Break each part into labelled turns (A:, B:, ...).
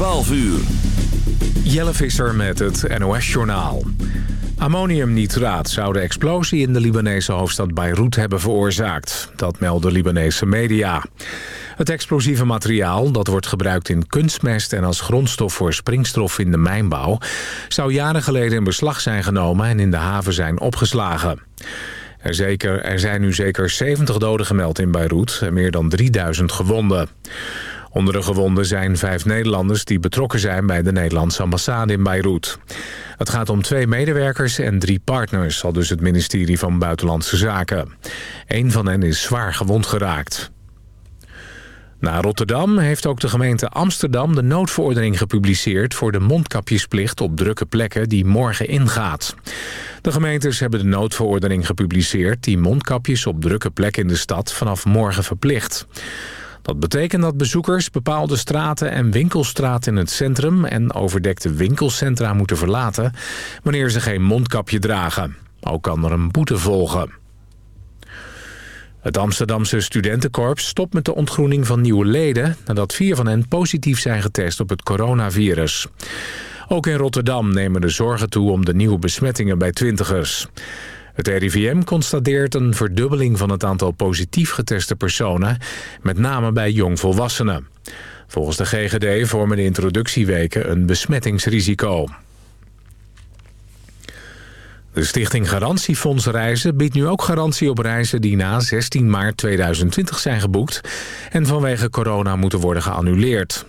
A: 12 uur.
B: Jelle Visser met het NOS-journaal. Ammoniumnitraat zou de explosie in de Libanese hoofdstad Beirut hebben veroorzaakt. Dat melden Libanese media. Het explosieve materiaal, dat wordt gebruikt in kunstmest... en als grondstof voor springstof in de mijnbouw... zou jaren geleden in beslag zijn genomen en in de haven zijn opgeslagen. Er, zeker, er zijn nu zeker 70 doden gemeld in Beirut en meer dan 3000 gewonden. Onder de gewonden zijn vijf Nederlanders die betrokken zijn bij de Nederlandse ambassade in Beirut. Het gaat om twee medewerkers en drie partners, al dus het ministerie van Buitenlandse Zaken. Eén van hen is zwaar gewond geraakt. Na Rotterdam heeft ook de gemeente Amsterdam de noodverordening gepubliceerd... voor de mondkapjesplicht op drukke plekken die morgen ingaat. De gemeentes hebben de noodverordening gepubliceerd... die mondkapjes op drukke plekken in de stad vanaf morgen verplicht. Dat betekent dat bezoekers bepaalde straten en winkelstraten in het centrum... en overdekte winkelcentra moeten verlaten... wanneer ze geen mondkapje dragen. Ook kan er een boete volgen. Het Amsterdamse studentenkorps stopt met de ontgroening van nieuwe leden... nadat vier van hen positief zijn getest op het coronavirus. Ook in Rotterdam nemen de zorgen toe om de nieuwe besmettingen bij twintigers. Het RIVM constateert een verdubbeling van het aantal positief geteste personen... met name bij jongvolwassenen. Volgens de GGD vormen de introductieweken een besmettingsrisico. De stichting Garantiefonds Reizen biedt nu ook garantie op reizen die na 16 maart 2020 zijn geboekt en vanwege corona moeten worden geannuleerd.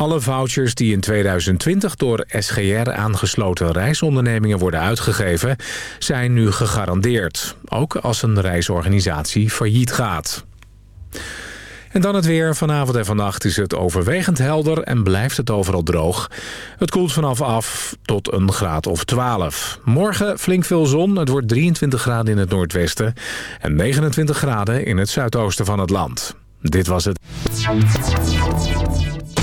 B: Alle vouchers die in 2020 door SGR aangesloten reisondernemingen worden uitgegeven zijn nu gegarandeerd, ook als een reisorganisatie failliet gaat. En dan het weer. Vanavond en vannacht is het overwegend helder en blijft het overal droog. Het koelt vanaf af tot een graad of 12. Morgen flink veel zon. Het wordt 23 graden in het noordwesten en 29 graden in het zuidoosten van het land. Dit was het.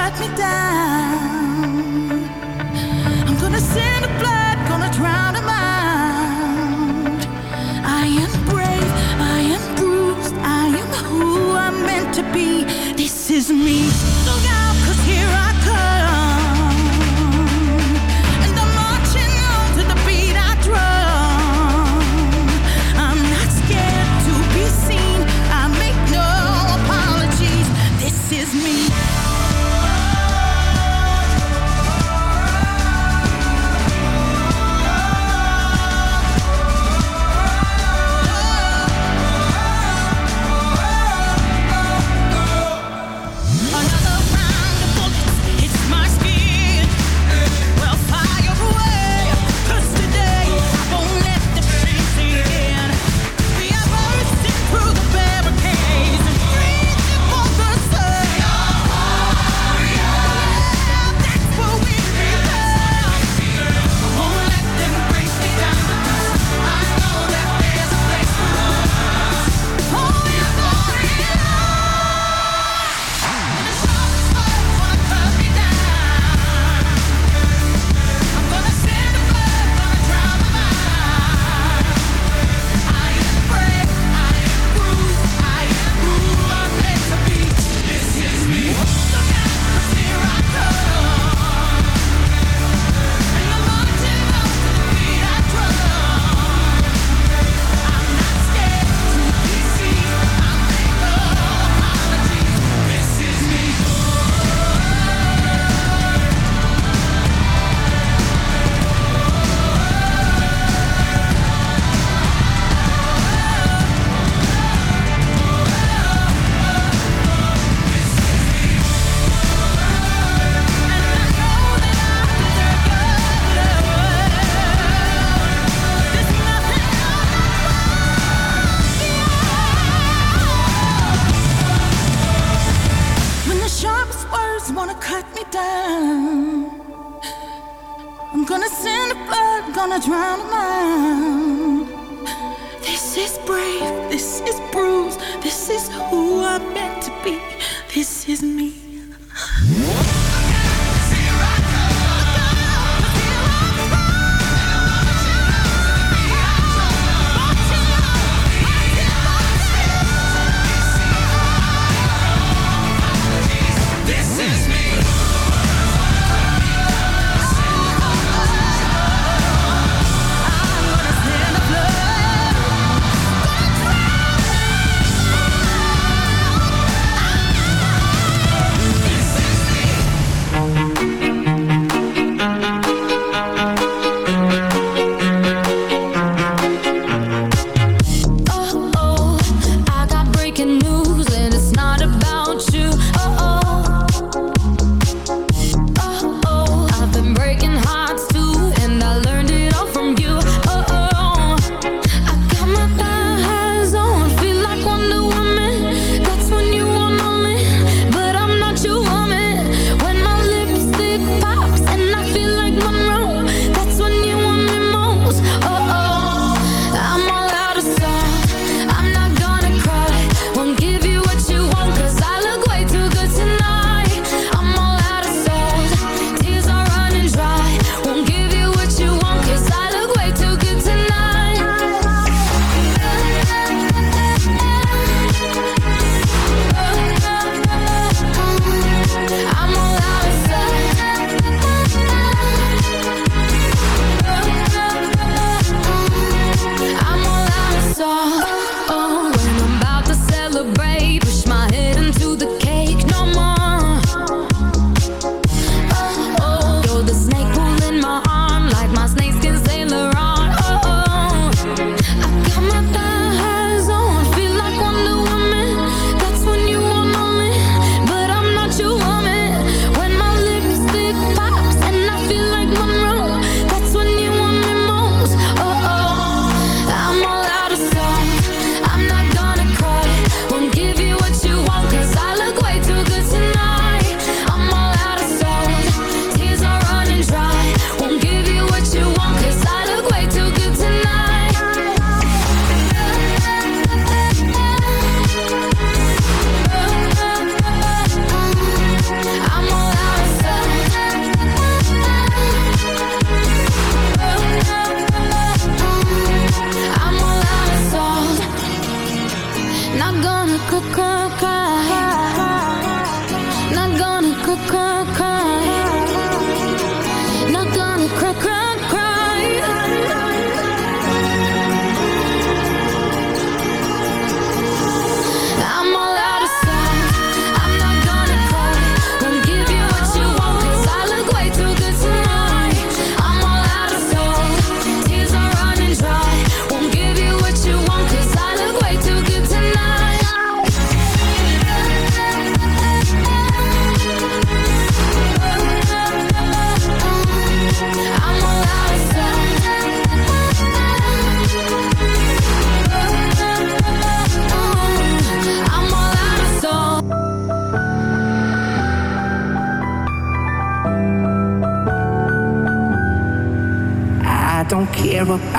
C: cut me down. I'm gonna send a blood, gonna drown a out. I am brave, I am bruised, I am who I'm meant to be. This is me.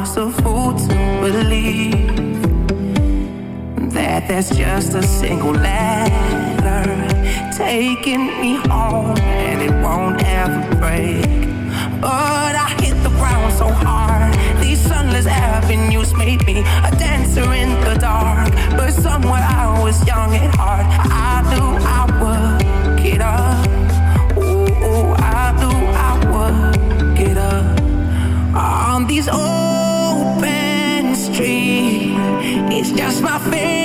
D: was a fool to believe that there's just a single letter taking me home and it won't ever break. But I hit the ground so hard, these sunless avenues made me a my
E: face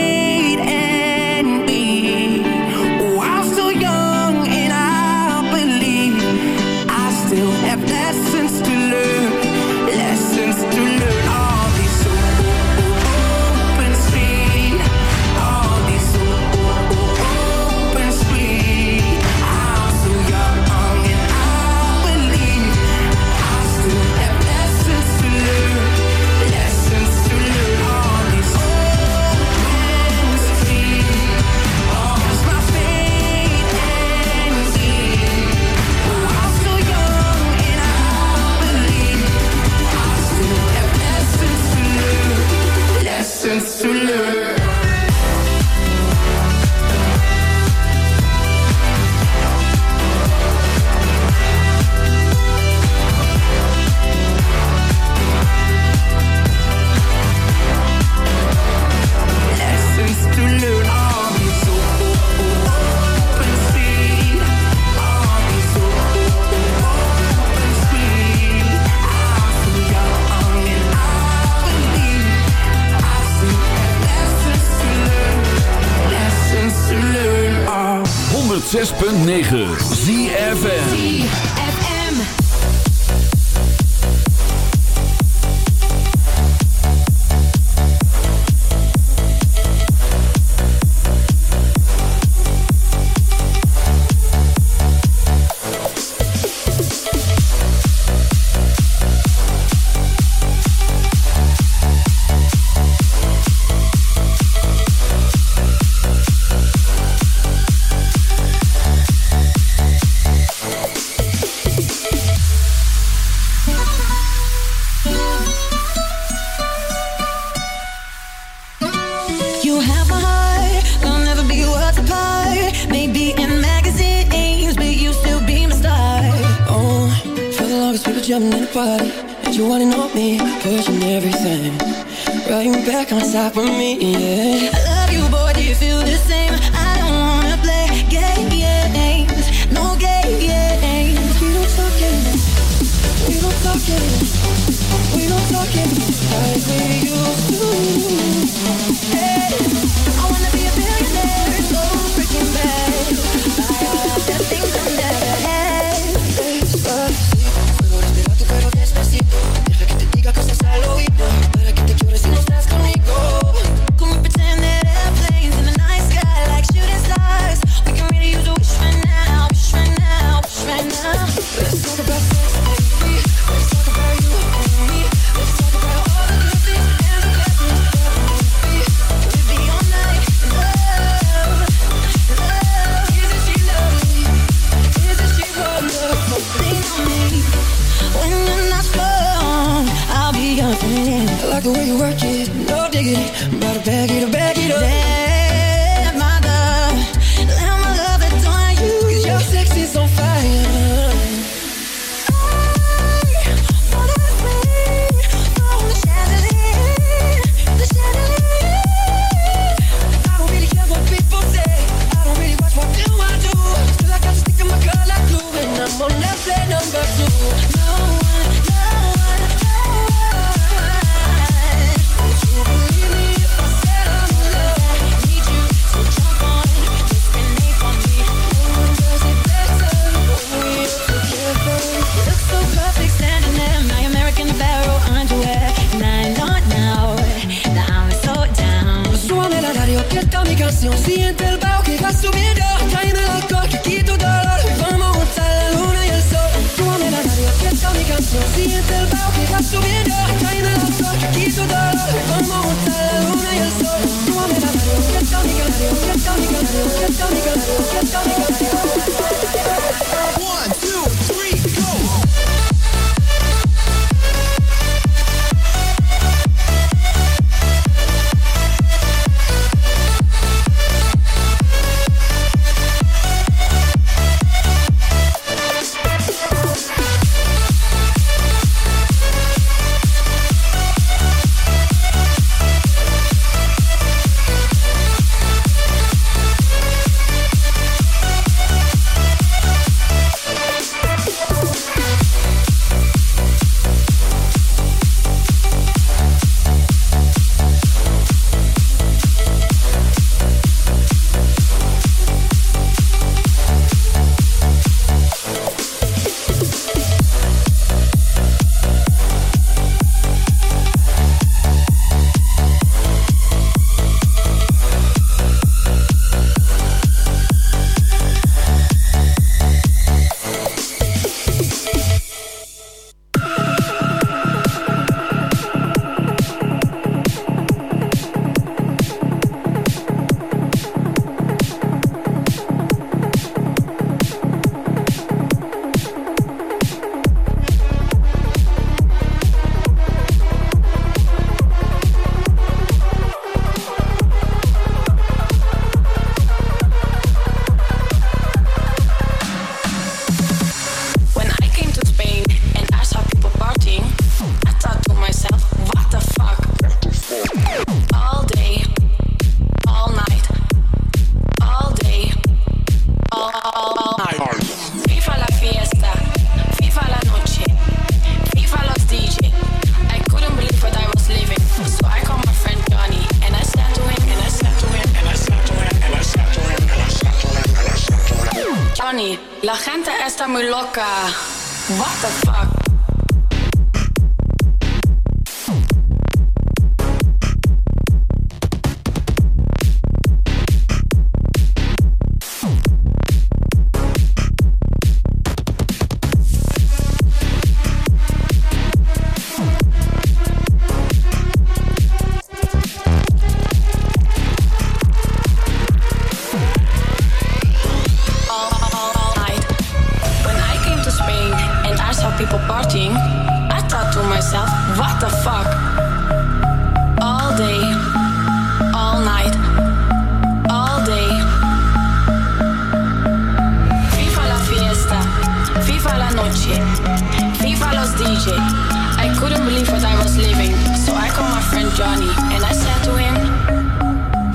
E: living. So I call my friend Johnny and I said to him,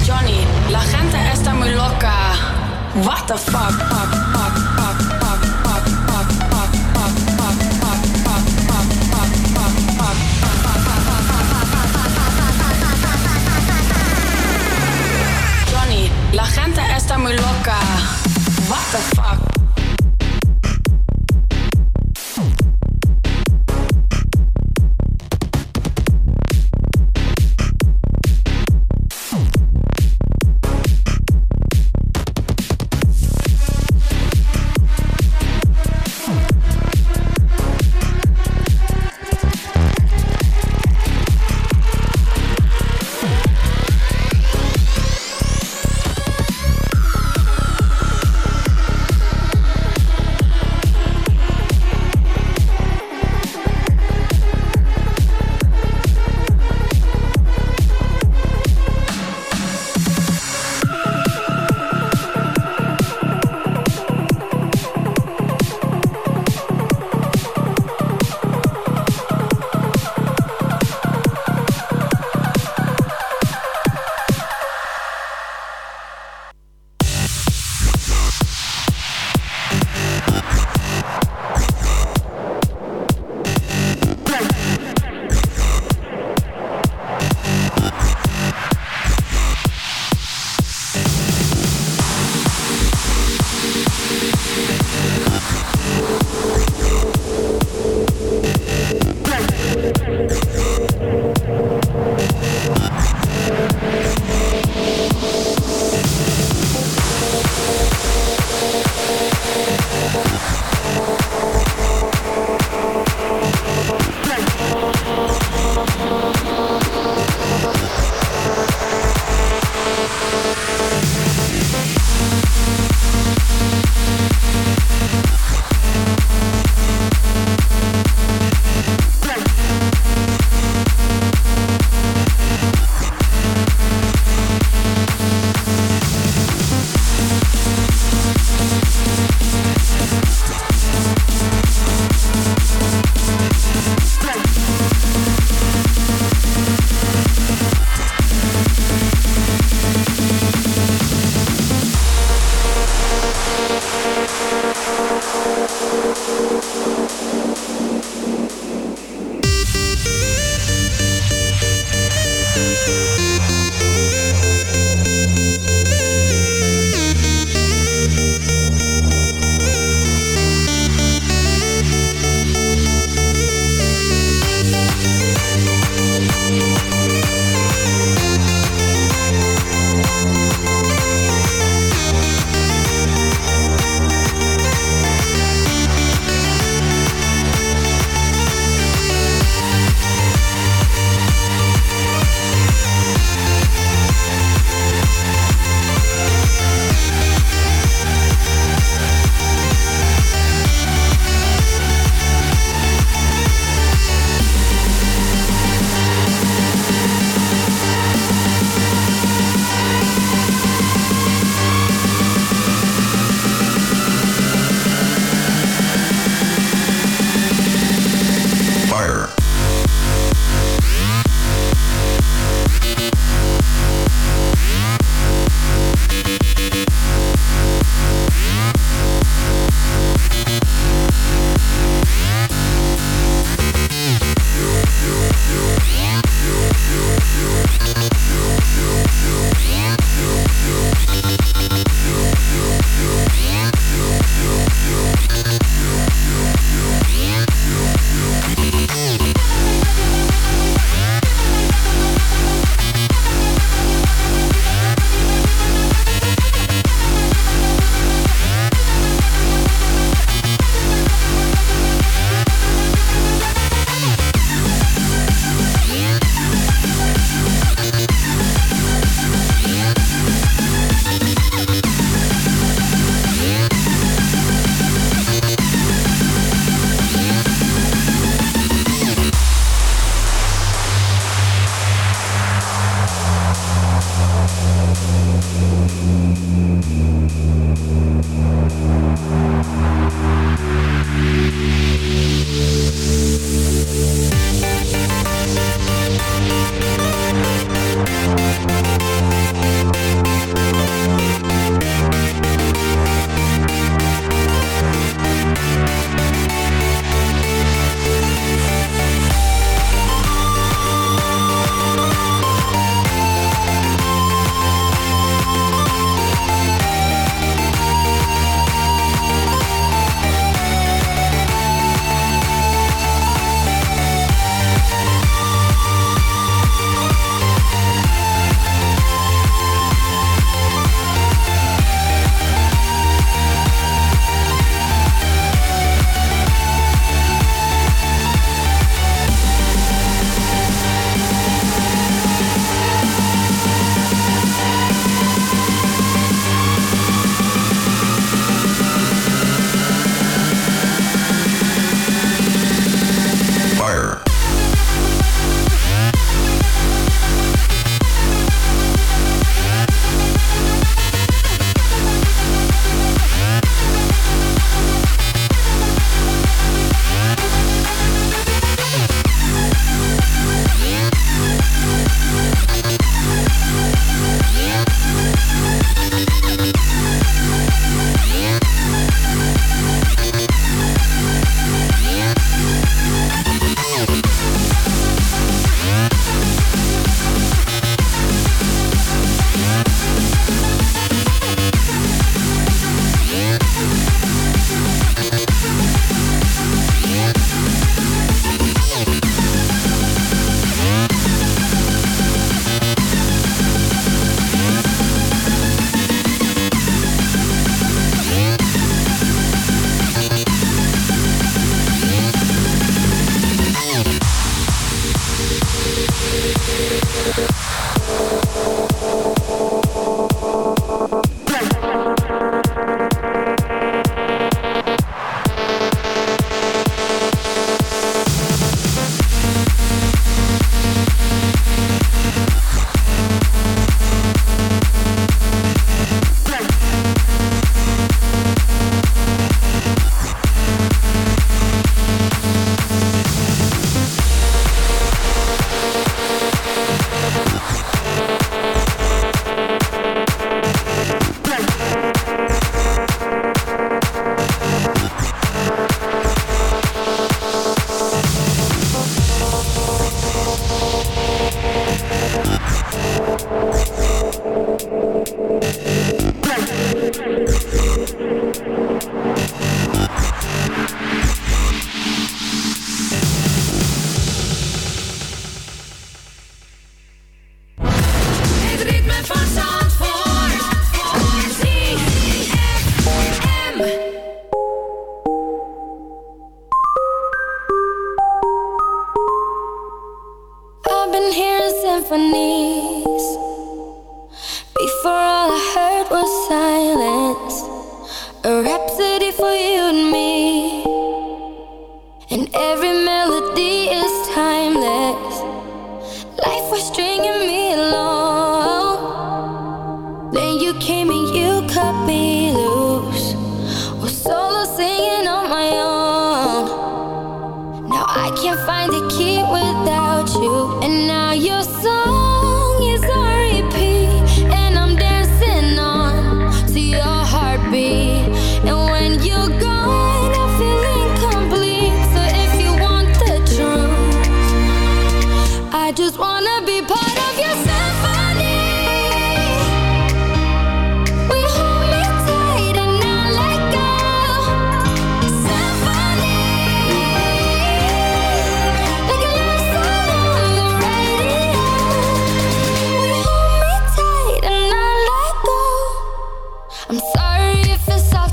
E: Johnny, la gente está muy loca. What the fuck, fuck, fuck, fuck. La gente está muy loca.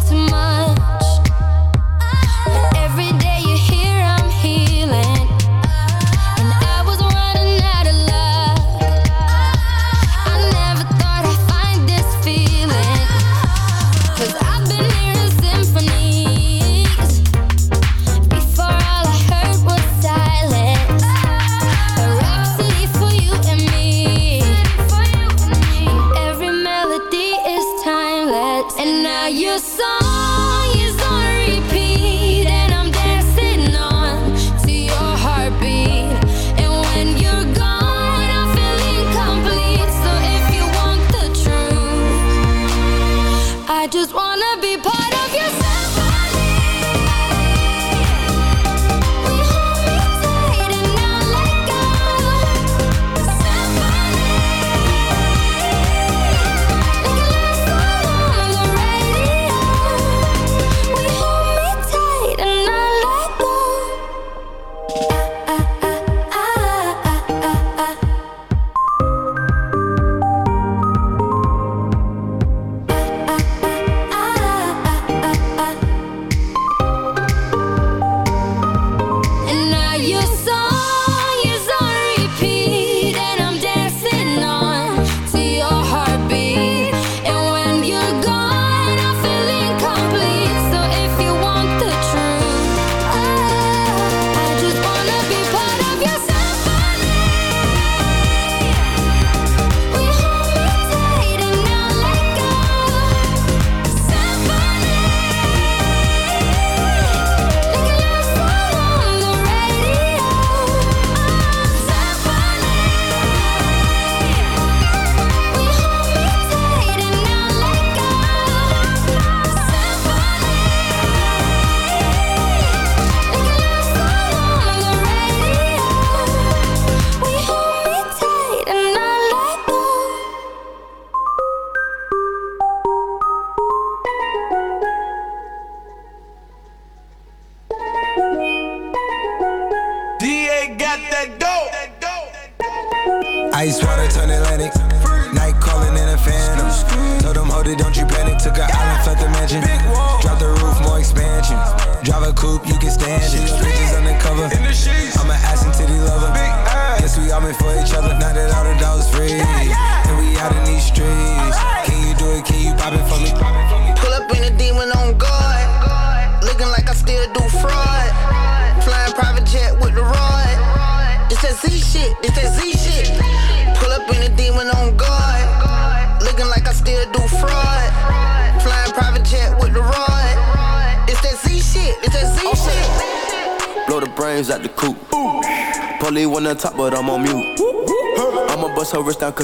F: to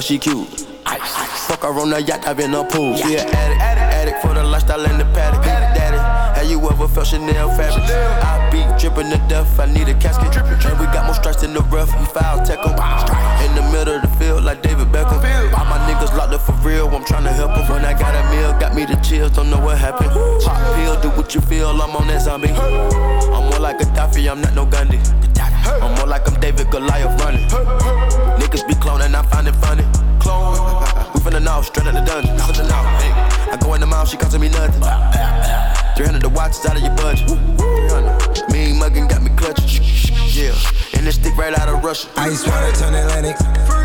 G: she cute. Ice. Fuck her on the yacht, I've been a pool. She an addict, addict, for the lifestyle and the paddock. Daddy, have you ever felt Chanel fabric? I be dripping to death, I need a casket. Drippin', drippin'. And we got more strikes in the rough, we foul tech. In the middle of the field, like David Beckham. All my niggas locked up for real, I'm tryna to help them. When I got a meal, got me the chills, don't know what happened. Pop pill, do what you feel, I'm on that zombie. I'm more like Gaddafi, I'm not no Gundy. I'm more like I'm David Goliath running. Niggas be cloning, I find it, find it. Clone. We from the north, straight out the dungeon. Out. Hey. I go in the mouth, she costing me nothing. 300 the watches out of your budget. Mean muggin' got me clutching. Yeah, and this stick right out of Russia.
H: Ice water turn Atlantic.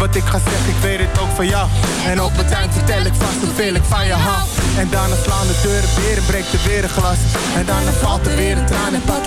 I: Wat ik
J: ga zeggen, ik weet het ook van jou. En op het eind vertel ik vast hoeveel ik van je hou. En daarna slaan de deuren weer en breekt er weer een glas. En daarna valt er weer een traan en pak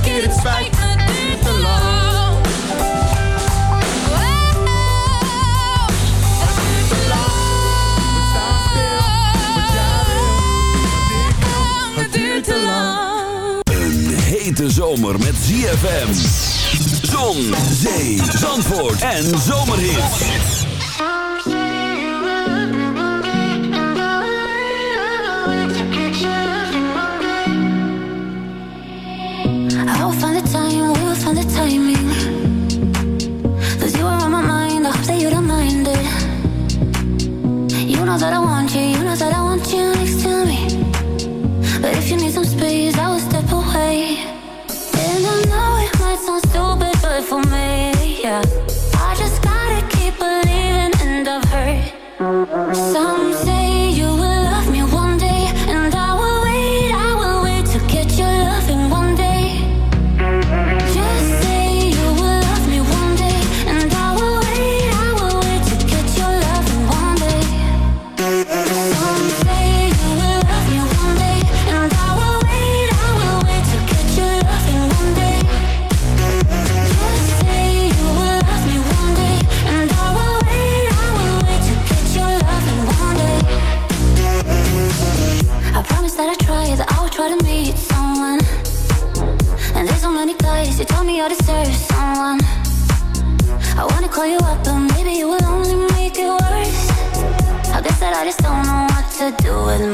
I: Keer. Het spijt me, duurt te lang. Te lang.
A: Een hete zomer met ZFM. Zon, zee, zandvoort en zomerhit.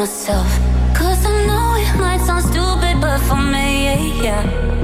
F: myself. Cause I know it might sound stupid, but for me, yeah. yeah.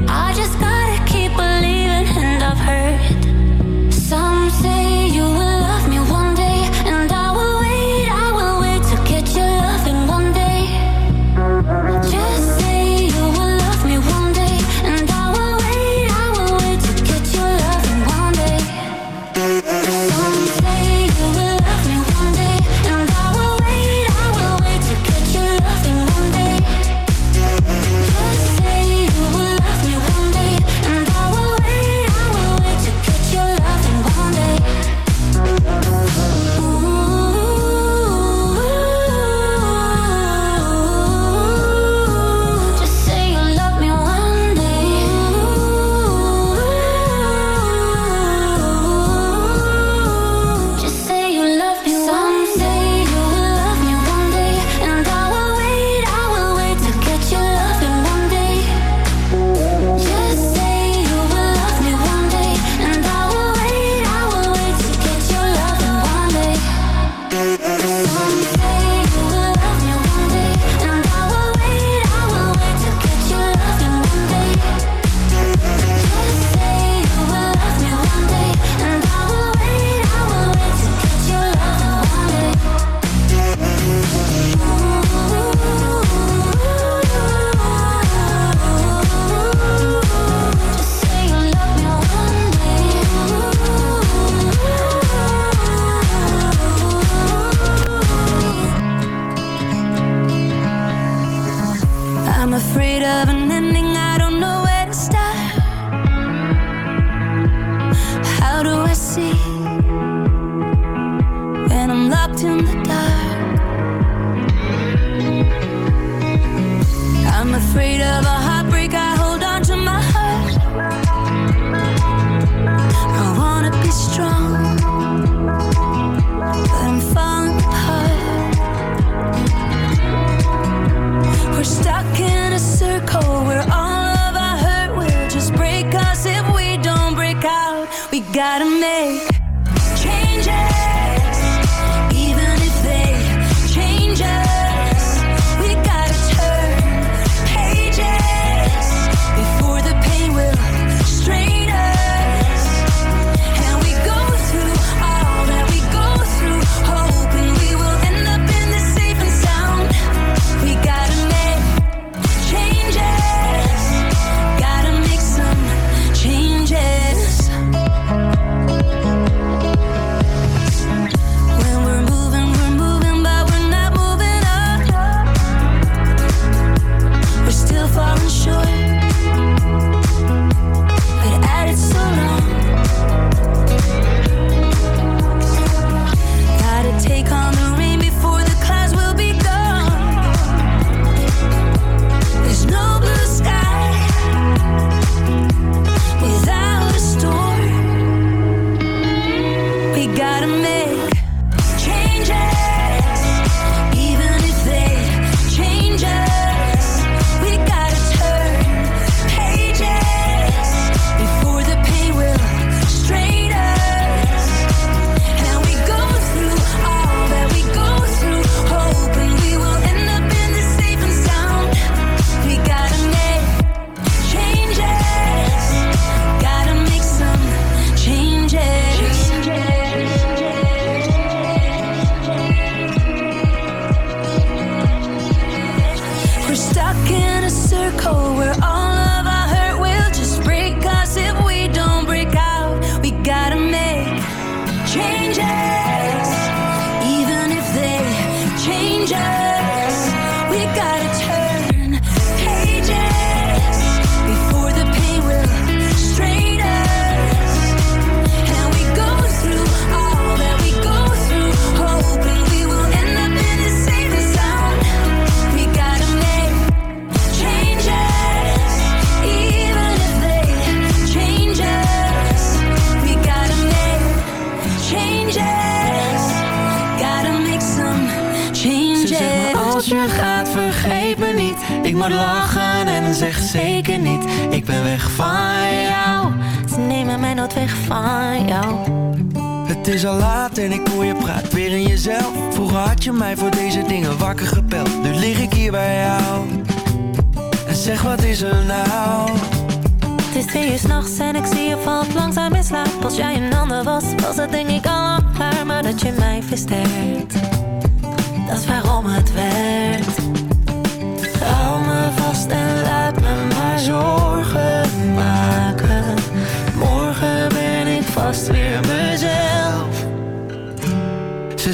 F: try to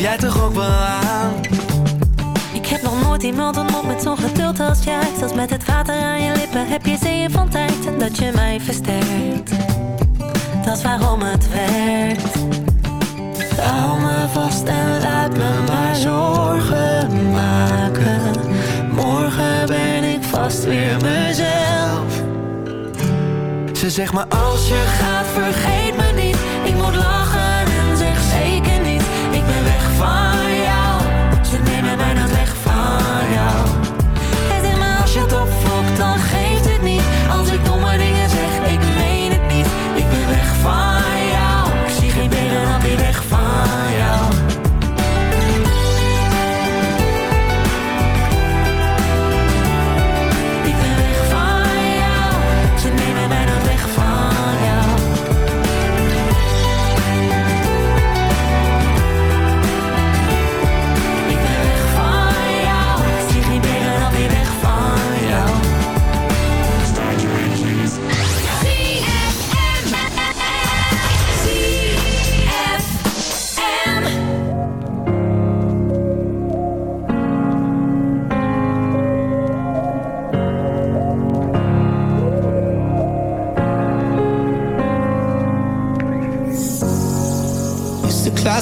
K: Jij toch ook wel aan?
L: Ik heb nog nooit iemand ontmoet met zo'n geduld als jij. Zelfs met het water aan je lippen heb je zeeën van tijd. En dat je mij versterkt. Dat is waarom het werkt. Hou me vast en laat me maar zorgen maken. Morgen ben ik vast weer mezelf.
K: Ze zegt maar
L: Als je gaat vergeet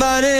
D: somebody.